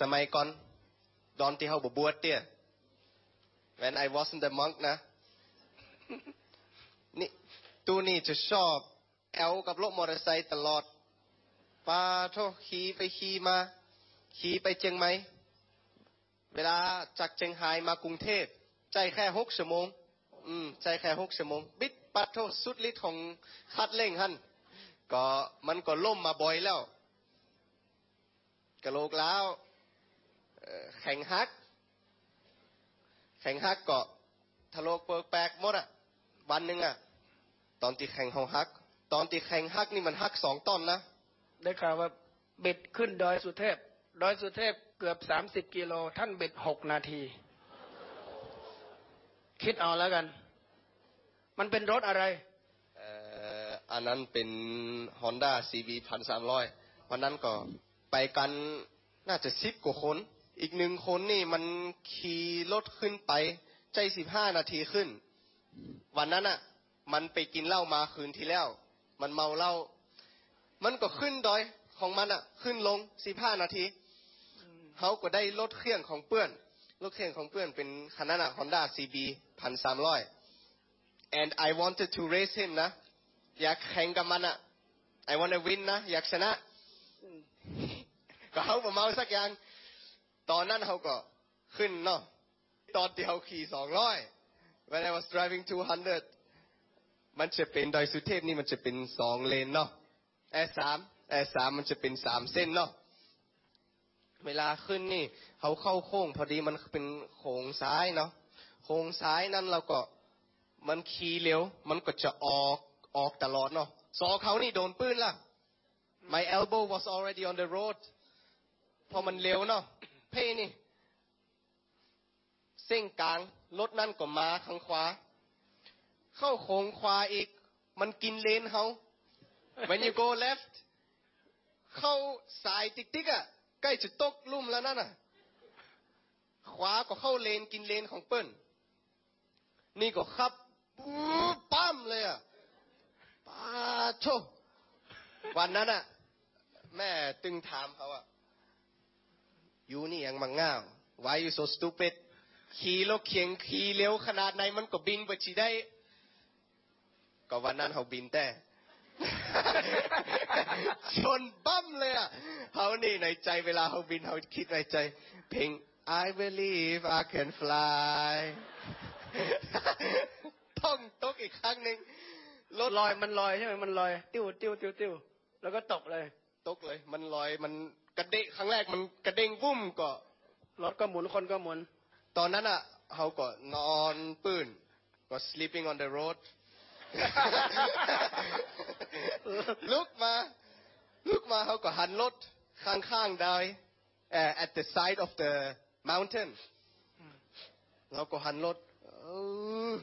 สมัยก่อน ตอนที่เขาบวชเนี่ย when I wasn't a monk นะ นี่ตูนี่จะชอบ แอลกับรถมอเตอร์ไซค์ตลอดปาโทขี่ไปขี่มา ขี่ไปเจียงไหม เวลาจากเจียงไฮ้มากรุงเทพ ใจแค่หกชั่วโมง อืม ใจแค่หกชั่วโมง บิดปัดโทสุดฤทธิ์ของคัดเร่งหันก็มันก็ล่มมาบ่อยแล้วกระโหลกแล้วแข่งฮัก แข่งฮักก็ทะโลกเปิกแปลกหมดอะ วันหนึ่งอะตอนที่แข่งของฮัก ตอนที่แข่งฮักนี่มันฮักสองต้นนะได้ข่าวว่าเบ็ดขึ้นดอยสุเทพ ดอยสุเทพเกือบสามสิบกิโลท่านเบ็ดหกนาที คิดเอาแล้วกัน มันเป็นรถอะไรเอ่ออันนั้นเป็น Honda CB พันสามร้อยวันนั้นก็ไปกันน่าจะสิบกว่าคน อีกหนึ่งคนนี่มันขี่รถขึ้นไป ใจสิบห้านาทีขึ้น วันนั้นอะ มันไปกินเหล้ามาคืนที่แล้ว มันเมาเหล้ามันก็ขึ้นดอยของมันอะ ขึ้นลงสิบห้านาทีเขาก็ได้รถเครื่องของเปื้อนรถเครื่องของเปื้อนเป็นคันนั้นอะ Honda CB พันสามร้อย and I wanted to race him นะ อยากแข่งกับมันอะ I want to win นะ อยากชนะ ก็เขาประมาสักอย่าง ตอนนั้นเขาก็ขึ้นเนาะตอนที่เขาขี่สองร้อย when I was driving 200 มันจะเป็นดอยสุเทพนี่มันจะเป็นสองเลนเนาะ S3 S3 มันจะเป็นสามเส้นเนาะเวลาขึ้นนี่เขาเข้าโค้ง พอดีมันเป็นโค้งซ้ายเนาะโค้งซ้ายนั้นเราก็มันขี่เร็ว มันก็จะออกออกตลอดเนาะสอเขานี่โดนปืนละ my elbow was already on the road พอมันเร็วเนาะเพ่นี่ เส้นกลางรถนั่นก็มาข้างขวา เข้าโค้งขวาอีก มันกินเลนเขา when you go left เข้าสายติ๊กติ๊กอะใกล้จะตกลุ่มแล้วนั่นน่ะ ขวาก็เข้าเลนกินเลนของเปิ้ลนี่ก็ขับปั้มเลยอะป้าโชวันนั้นอะ แม่ตึงถามเขาอะยูนี่ยังมังง่าว why you so stupid ขี่รถเคียงขี่เร็วขนาดไหนมันก็บินไปชีได้ ก็วันนั้นเขาบินแต่ชนปั้มเลยอะเขานี่ในใจเวลาเขาบินเขาคิดในใจ เพลง I believe I can fly ท่องตกอีกครั้งหนึ่งรถลอยมันลอยใช่ไหมมันลอยติ้วติ้วติ้วติ้วแล้วก็ตกเลย ตกเลย มันลอยมันกระเด้งครั้งแรกมันกระเด้งวุ้มก็รถก็หมุนคนก็หมุน ตอนนั้นอะเขาก็นอนปื้นก็ sleeping on the road ลุกมาลุกมาเขาก็หันรถข้างๆได้เอ่อ at the side of the mountain เราก็หันรถเออ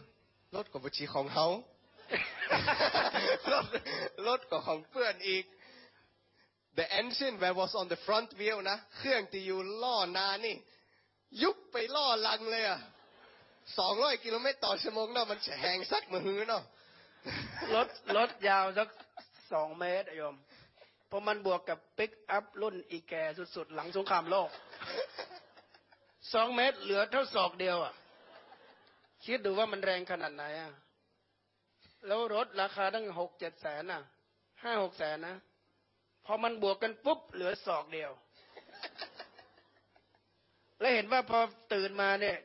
รถก็บัญชีของเขารถรถก็ของเพื่อนอีก the engine that was on the front wheel นะ เครื่องที่อยู่ล่อหนานี่ ยุบไปล่อลังเลยอะสองร้อยกิโลเมตรต่อชั่วโมงเนาะมันแหงสักมือเนาะรถรถยาวสักสองเมตรอะโยมเพราะมันบวกกับปิกอัพรุ่นอีแกสุดๆ หลังสงครามโลกสองเมตรเหลือเท่าศอกเดียวอะ คิดดูว่ามันแรงขนาดไหนอะ แล้วรถราคาตั้งหกเจ็ดแสนอะห้าหกแสนนะ พอมันบวกกันปุ๊บเหลือศอกเดียว แล้วเห็นว่าพอตื่นมาเนี่ย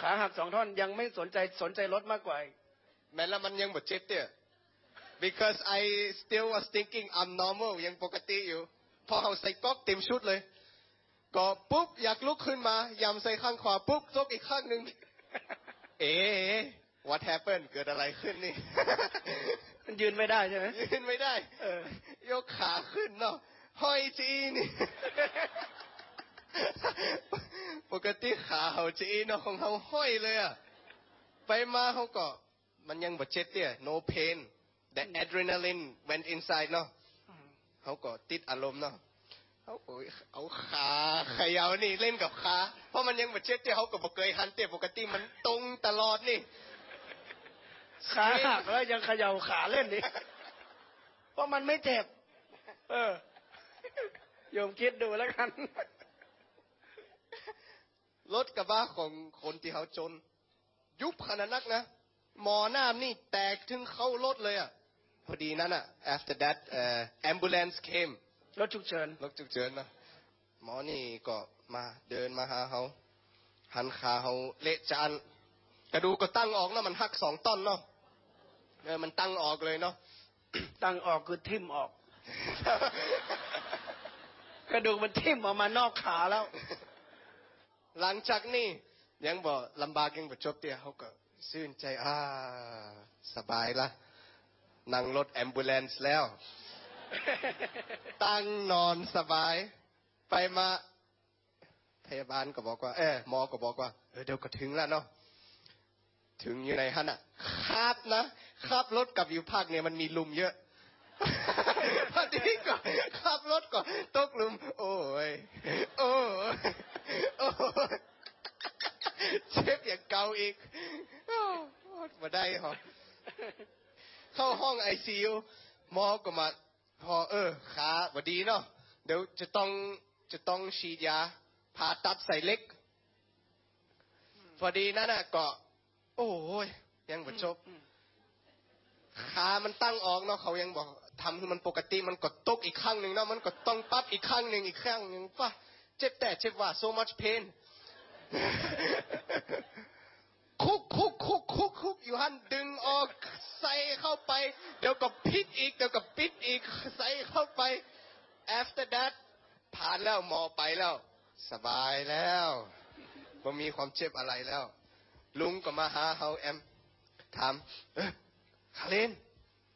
ขาหักสองท่อนยังไม่สนใจสนใจรถมากกว่าอีกแม้แล้วมันยังบดเจ็บเตี้ย because I still was thinking I'm normal ยังปกติอยู่ พอเขาใส่ก๊อกเต็มชุดเลย ก็ปุ๊บอยากลุกขึ้นมายำใส่ข้างขวาปุ๊บซกอีกข้างหนึ่งเอ๊ะ what happened เกิดอะไรขึ้นนี่มันยืนไม่ได้ใช่ไหมยืนไม่ได้เออยกขาขึ้นเนาะห้อยจีนี่ ปกติขาเขาจีเนาะของเขาห้อยเลยอะไปมาเขาก็มันยังบาดเจ็บเนี่ย no pain the adrenaline went inside เนาะเขาก็ติดอารมณ์เนาะเขาโอ้ยเอาขาเขย่านี่เล่นกับขาเพราะมันยังบาดเจ็บเนี่ยเขาก็บอกเคยหันเตะปกติมันตรงตลอดนี่ขาหักแล้วยังเขย่าขาเล่นดิเพราะมันไม่เจ็บ เออโยมคิดดูแล้วกัน รถกระบะของคนที่เขาจน ยุบขนาดนักนะ หมอหน้านี่แตกถึงเข้ารถเลยอะพอดีนั้นอะ after that uh, ambulance came รถฉุกเฉินรถฉุกเฉินนะหมอนี่ก็มาเดินมาหาเขาหันขาเขาเละจานกระดูกก็ตั้งออกนะมันหักสองต้นเนาะเออมันตั้งออกเลยเนาะตั้งออกคือทิ่มออก กระดูกมันทิ่มออกมานอกขาแล้ว หลังจากนี้ยังบอกลำบากยังบ่จบเตียเขาก็ชื่นใจอ่าสบายละนั่งรถแอมบูเลนซ์แล้ว ตั้งนอนสบาย ไปมาพยาบาลก็บอกว่า เออหมอก็บอกว่าเออเดี๋ยวก็ถึงแล้วเนาะถึงอยู่ในฮันอะคาบนะคาบรถกับอยู่ภาคเนี่ยมันมีลุมเยอะพอดีก็ขับรถก่อนตกลุม โอ้ย โอ้ยโอ้ย เจ็บอย่างเก่าอีกมาได้หรอเข้าห้องไอซียูหมอก็มาพอเออขาบดีเนาะเดี๋ยวจะต้องจะต้องฉีดยาผ่าตัดใส่เล็ก พอดีนั่นน่ะก็โอ้ยยังบ่จบขามันตั้งออกเนาะเขายังบอกทำให้มันปกติมันก็ตกอีกข้างหนึ่งเนาะมันก็ต้องปั๊บอีกข้างหนึ่งอีกข้างหนึ่งป่ะ เจ็บแต่เจ็บว่า so much pain คุกคุกคุกคุกคุกอยู่หันดึงออกใส่เข้าไป เดี๋ยวก็พิษอีก เดี๋ยวก็ปิดอีกใส่เข้าไป after that ผ่านแล้วหมอไปแล้ว สบายแล้วไม่มีความเจ็บอะไรแล้ว ลุงก็มาหาเฮาแอมถามเออคาเลน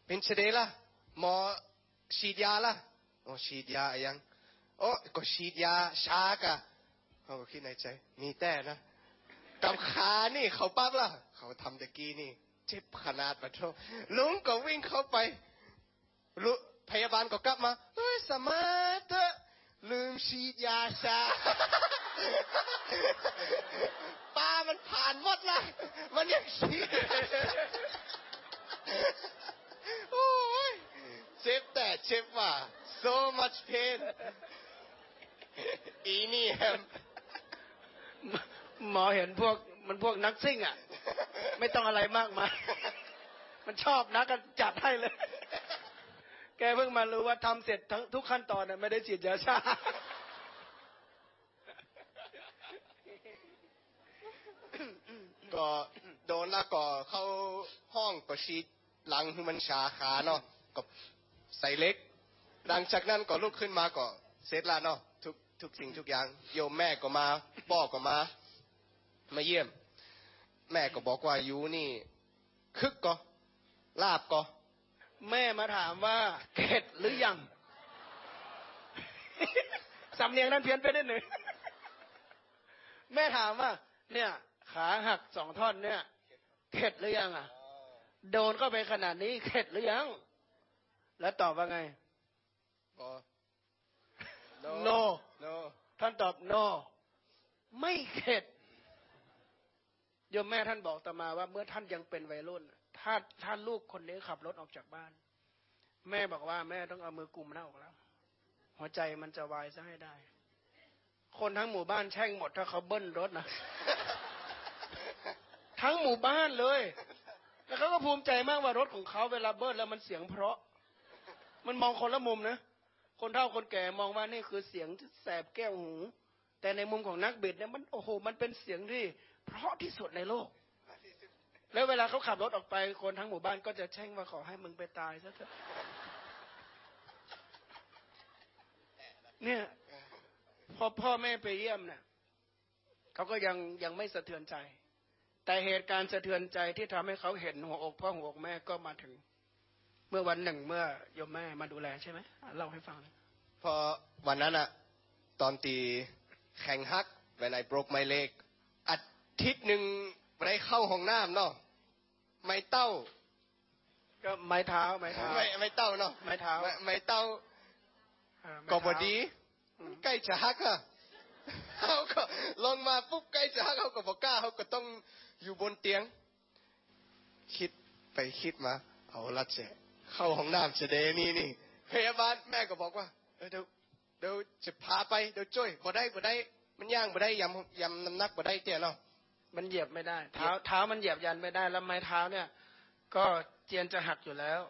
เป็นเฉดล่ะหมอฉีดยาล่ะโอฉีดยาอะไรยัง โอ้ก็ฉีดยาชากะเขาก็คิดในใจ มีแต่นะกับขานี่เขาปั๊บล่ะ เขาทำตะกี้นี่ เจ็บขนาดปะโทลุงก็วิ่งเข้าไปลุพยาบาลก็กลับมาเฮ้ยสมาร์ทลืมฉีดยาชาปลามันผ่านหมดละมันยังฉีดโอ้ยเจ็บแต่เจ็บว่า so much pain อีนี่แฮมหมอเห็นพวกมันพวกนักซิ่งอะ ไม่ต้องอะไรมากมายมันชอบนักก็จัดให้เลย แกเพิ่งมารู้ว่าทำเสร็จทั้งทุกขั้นตอนน่ะไม่ได้ฉีดยาชาก็โดนแล้วก็เข้าห้องก็ฉีดหลังคือมันชาขาเนาะก็ใส่เล็กหลังจากนั้นก็ลุกขึ้นมาก็เสร็จแล้วเนาะ ทุกทุกสิ่งทุกอย่าง โยมแม่ก็มาพ่อก็มา มาเยี่ยม แม่ก็บอกว่ายูนี่คึกก็ลาบก็ แม่มาถามว่าเข็ดหรือยังสำเนียงนั้นเพี้ยนไปนิดหนึ่งแม่ถามว่า เนี่ย ขาหักสองท่อนเนี่ยเข็ดหรือยังอะ โดนเข้าไปขนาดนี้เข็ดหรือยัง แล้วตอบว่าไงก็ No no ท่านตอบ no ไม่เข็ดโยมแม่ท่านบอกต่อมาว่า เมื่อท่านยังเป็นวัยรุ่น ถ้าถ้าลูกคนนี้ขับรถออกจากบ้าน แม่บอกว่าแม่ต้องเอามือกุมหน้าอกแล้ว หัวใจมันจะวายซะให้ได้ คนทั้งหมู่บ้านแช่งหมดถ้าเขาเบิ้ลรถนะทั้งหมู่บ้านเลย แล้วเขาก็ภูมิใจมากว่ารถของเขาเวลาเบิ้ลแล้วมันเสียงเพราะ มันมองคนละมุมนะ คนเฒ่าคนแก่มองว่านี่คือเสียงแสบแก้วหู แต่ในมุมของนักบิดเนี่ยมันโอ้โหมันเป็นเสียงที่ เพราะที่สุดในโลก แล้วเวลาเขาขับรถออกไปคนทั้งหมู่บ้านก็จะแช่งว่าขอให้มึงไปตายซะเถอะเนี่ยพอพ่อแม่ไปเยี่ยมเนี่ยเขาก็ยังยังไม่สะเทือนใจ แต่เหตุการณ์สะเทือนใจที่ทำให้เขาเห็นหัวอกพ่อหัวอกแม่ก็มาถึง เมื่อวันหนึ่งเมื่อโยมแม่มาดูแลใช่ไหมอะเล่าให้ฟัง พอวันนั้นอะตอนตีแข่งฮัก when I broke my leg อาทิตย์หนึ่งไม่ได้เข้าห้องน้ำเนาะไม่เต้า ก็ไม้เท้าไม้เท้าไม่ไม่เต้าเนาะไม้เท้าไม่ไม่เต้าอ่าไม้ก็เท้าบดี ใกล้จะฮักอะเขาก็ลงมาปุ๊บใกล้จะฮักเขาก็บอกกล้าเขาก็ต้องอยู่บนเตียง คิดไปคิดมา เอาละเจ เข้าห้องน้ำจะเดนี่นี่พยาบาลแม่ก็บอกว่าเออเดี๋ยวเดี๋ยวจะพาไปเดี๋ยวช่วยบ่ได้บ่ได้ มันย่างบ่ได้ยำยำน้ำหนักบ่ได้เตี้ยเนาะมันเหยียบไม่ได้ เท้าเท้ามันเหยียบยันไม่ได้ แล้วไม้เท้าเนี่ย ก็เจียนจะหักอยู่แล้ว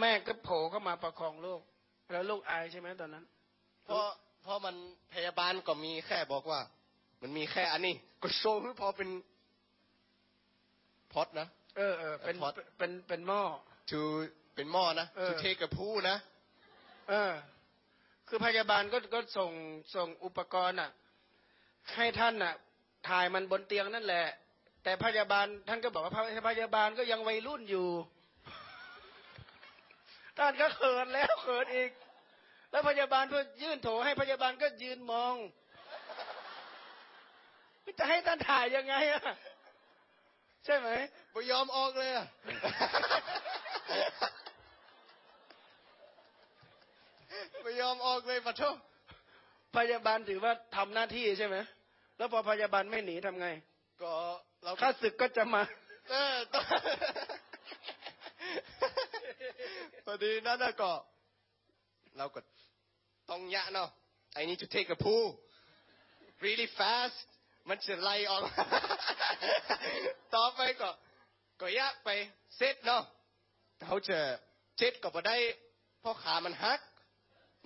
แม่ก็โผล่เข้ามาประคองลูก แล้วลูกอายใช่ไหมตอนนั้น เพราะเพราะมันพยาบาลก็มีแค่บอกว่า มันมีแค่อันนี้ ก็โชว์ให้พอเป็นพอดนะเออเออเป็นพอดเป็นเป็นหม้อ to เป็นหม้อนะเออ to take a poo นะเออคือพยาบาลก็ก็ส่งส่งอุปกรณ์อะ ให้ท่านอะ ถ่ายมันบนเตียงนั่นแหละ แต่พยาบาลท่านก็บอกว่าพพยาบาลก็ยังวัยรุ่นอยู่ท่านก็เขินแล้วเขินอีก แล้วพยาบาลเพื่อยื่นโถให้พยาบาลก็ยืนมองจะให้ท่านถ่ายยังไงอะใช่ไหมไม่ยอมออกเลยอะ ไม่ยอมออกเลยปะโทพยาบาลถือว่าทำหน้าที่ใช่ไหมแล้วพอพยาบาลไม่หนีทำไง ก็เราก็ข้าศึกก็จะมาเออตอนพอดีนั่นน่ะก็ เราก็ต้องยะเนาะ I need to take a poo really fast มันจะไล่ออก ต่อไปก็ ก็ยะไปเซตเนาะ เขาจะเจ็ดก็บ่ได้เพราะขามันหัก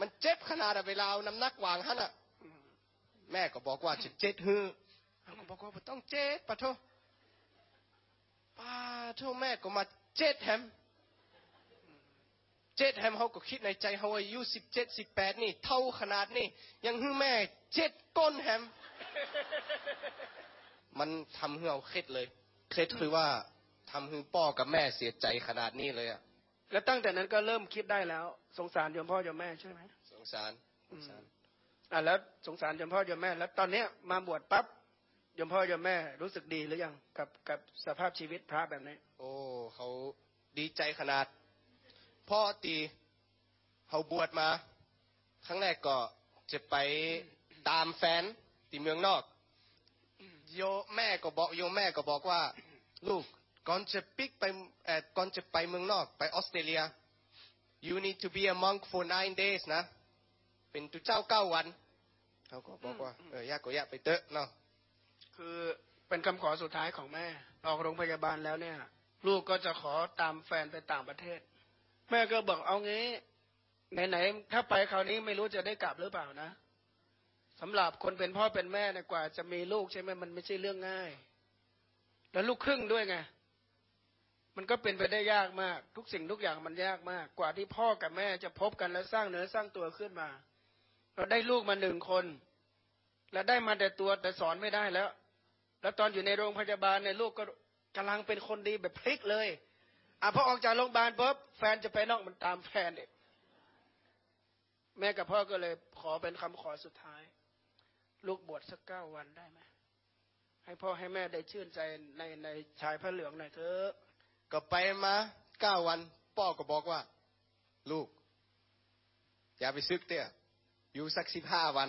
มันเจ็บขนาดเวลาน้ำหนักวางหันอะ แม่ก็บอกว่าจะเจ็ดฮือเขาก็บอกว่าต้องเจ็ดปะโทป้าโทแม่ก็มาเจ็ดแฮมเจ็ดแฮมเขาก็คิดในใจเขาอายุสิบเจ็ดสิบแปดนี่ เท่าขนาดนี่ยังฮือแม่เจ็ดก้นแฮมมันทำให้เราเคล็ดเลย เคล็ดคือว่า ทำให้พ่อกับแม่เสียใจขนาดนี้เลยอะแล้วตั้งแต่นั้นก็เริ่มคิดได้แล้ว สงสารโยมพ่อโยมแม่ใช่ไหมสงสารสงสารอะแล้วสงสารโยมพ่อโยมแม่ แล้วตอนเนี้ยมาบวชปั๊บโยมพ่อโยมแม่รู้สึกดีหรือยังกับกับสภาพชีวิตพระแบบนี้ โอ้เขาดีใจขนาด พ่อตีเขาบวชมา ครั้งแรกก็จะไปตามแฟนที่เมืองนอก โยแม่ก็บอกโยแม่ก็บอกว่า ลูก ก่อนจะปิกไปเอ่อก่อนจะไปเมืองนอกไปออสเตรเลีย you need to be a monk for nine days นะ เป็นตุเจ้าเก้าวันเขาก็บอกว่าเออยากก็อยากไปเตอะเนาะคือเป็นคำขอสุดท้ายของแม่ ออกโรงพยาบาลแล้วเนี่ย ลูกก็จะขอตามแฟนไปต่างประเทศ แม่ก็บอกเอางี้ไหนๆถ้าไปคราวนี้ไม่รู้จะได้กลับหรือเปล่านะสำหรับคนเป็นพ่อเป็นแม่เนี่ยกว่า จะมีลูกใช่ไหมมันไม่ใช่เรื่องง่าย แล้วลูกครึ่งด้วยไง มันก็เป็นไปได้ยากมาก ทุกสิ่งทุกอย่างมันยากมาก กว่าที่พ่อกับแม่จะพบกันและสร้างเนื้อสร้างตัวขึ้นมา เราได้ลูกมาหนึ่งคน และได้มาแต่ตัวแต่สอนไม่ได้แล้ว แล้วตอนอยู่ในโรงพยาบาลเนี่ยลูกก็กำลังเป็นคนดีแบบพลิกเลยอะพอออกจากโรงพยาบาลปุ๊บแฟนจะไปนอกมันตามแฟนเด็กแม่กับพ่อก็เลยขอเป็นคำขอสุดท้าย ลูกบวชสักเก้าวันได้ไหมให้พ่อให้แม่ได้ชื่นใจในในชายพระเหลืองหน่อยเถอะ ก็ไปมาเก้าวันพ่อก็บอกว่า ลูก อย่าไปซึกเตี้ยอยู่สักสิบห้าวัน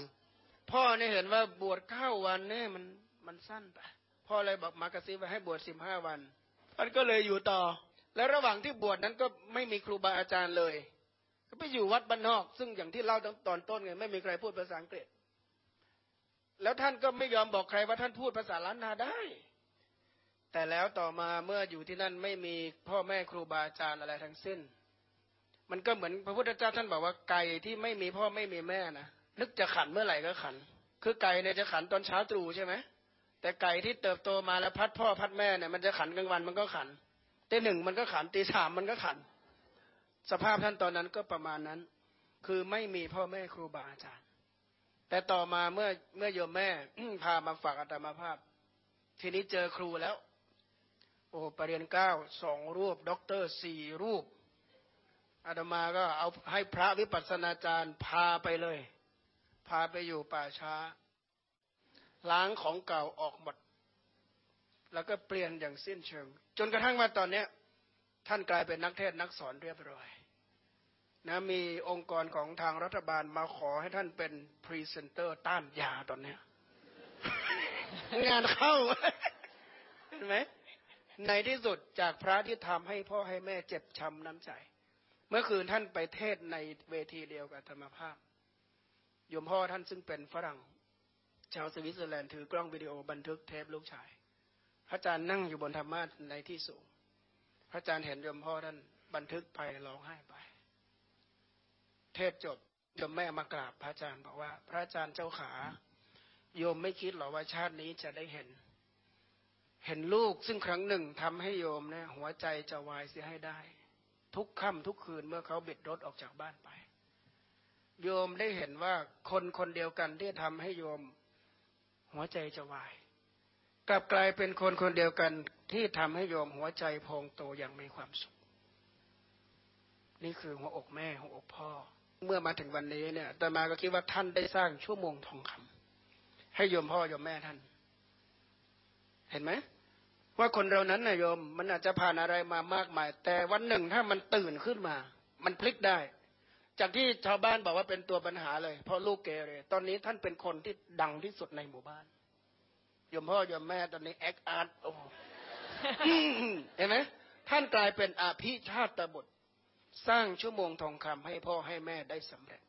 พ่อเนี่ยเห็นว่าบวชเก้าวันเนี่ยมันมันสั้นไปพ่อเลยบอกมากระซิบว่าให้บวชสิบห้าวันท่านก็เลยอยู่ต่อ แล้วระหว่างที่บวชนั้นก็ไม่มีครูบาอาจารย์เลย ก็ไปอยู่วัดบ้านนอก ซึ่งอย่างที่เล่าตอนต้นไงไม่มีใครพูดภาษาอังกฤษ แล้วท่านก็ไม่ยอมบอกใครว่าท่านพูดภาษาล้านนาได้ แต่แล้วต่อมาเมื่ออยู่ที่นั่นไม่มีพ่อแม่ครูบาอาจารย์อะไรทั้งสิ้น มันก็เหมือนพระพุทธเจ้าท่านบอกว่าไก่ที่ไม่มีพ่อไม่มีแม่นะนึกจะขันเมื่อไหร่ก็ขัน คือไก่เนี่ยจะขันตอนเช้าตรู่ใช่ไหมแต่ไก่ที่เติบโตมาแล้วพลัดพ่อพลัดแม่เนี่ยมันจะขันกลางวันมันก็ขันตีหนึ่งมันก็ขันตีสามมันก็ขัน สภาพท่านตอนนั้นก็ประมาณนั้น คือไม่มีพ่อแม่ครูบาอาจารย์ แต่ต่อมาเมื่อเมื่อโยมแม่พามาฝากอาตมาภาพ ทีนี้เจอครูแล้ว โอ้เปรียญเก้าสองรูปด็อกเตอร์สี่รูปอาตมาก็เอาให้พระวิปัสสนาจารย์พาไปเลย พาไปอยู่ป่าช้า ล้างของเก่าออกหมด แล้วก็เปลี่ยนอย่างสิ้นเชิง จนกระทั่งว่าตอนเนี้ยท่านกลายเป็นนักเทศน์นักสอนเรียบร้อยนะมีองค์กรของทางรัฐบาลมาขอให้ท่านเป็นพรีเซนเตอร์ต้านยาตอนเนี้ยงานเข้า เห็นไหม ในที่สุดจากพระที่ทำให้พ่อให้แม่เจ็บช้ำน้ำใจ เมื่อคืนท่านไปเทศในเวทีเดียวกับธรรมภาพโยมพ่อท่านซึ่งเป็นฝรั่ง ชาวสวิตเซอร์แลนด์ถือกล้องวิดีโอบันทึกเทปลูกชาย พระอาจารย์นั่งอยู่บนธรรมาสในที่สูง พระอาจารย์เห็นโยมพ่อท่านบันทึกไปร้องไห้ไป เทศจบโยมแม่มากราบพระอาจารย์บอกว่า พระอาจารย์เจ้าขา โยมไม่คิดหรอว่าชาตินี้จะได้เห็น เห็นลูกซึ่งครั้งหนึ่งทำให้โยมเนี่ยหัวใจจะวายเสียให้ได้ ทุกค่ำทุกคืนเมื่อเขาบิดรถออกจากบ้านไป โยมได้เห็นว่าคนคนเดียวกันที่ทำให้โยม หัวใจจะวาย กลับกลายเป็นคนคนเดียวกันที่ทำให้โยมหัวใจพองโตอย่างมีความสุข นี่คือหัวอกแม่หัวอกพ่อ เมื่อมาถึงวันนี้เนี่ยแต่มาก็คิดว่าท่านได้สร้างชั่วโมงทองคำให้โยมพ่อโยมแม่ท่านเห็นไหม ว่าคนเรานั้นนะโยมมันอาจจะผ่านอะไรมามากมาย แต่วันหนึ่งถ้ามันตื่นขึ้นมา มันพลิกได้ จากที่ชาวบ้านบอกว่าเป็นตัวปัญหาเลย เพราะลูกเกเรตอนนี้ท่านเป็นคนที่ดังที่สุดในหมู่บ้านโยมพ่อโยมแม่ตอนนี้แอคอาร์ตโอ้เห็นไหมท่านกลายเป็นอาภิชาติบุตร สร้างชั่วโมงทองคำให้พ่อให้แม่ได้สำเร็จ